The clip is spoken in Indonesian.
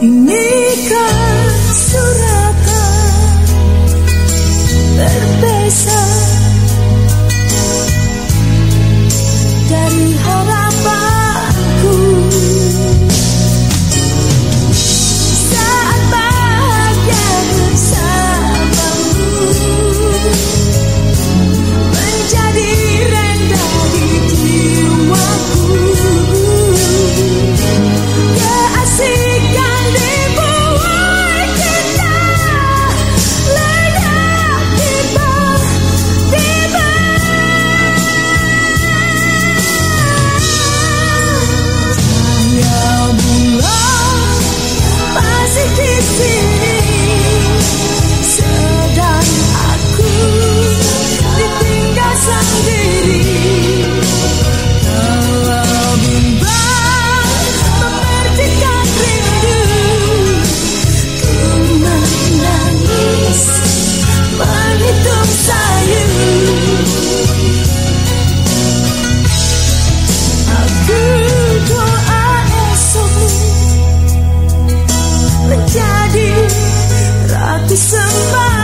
Inikah suratan berbesar dari hari to somebody.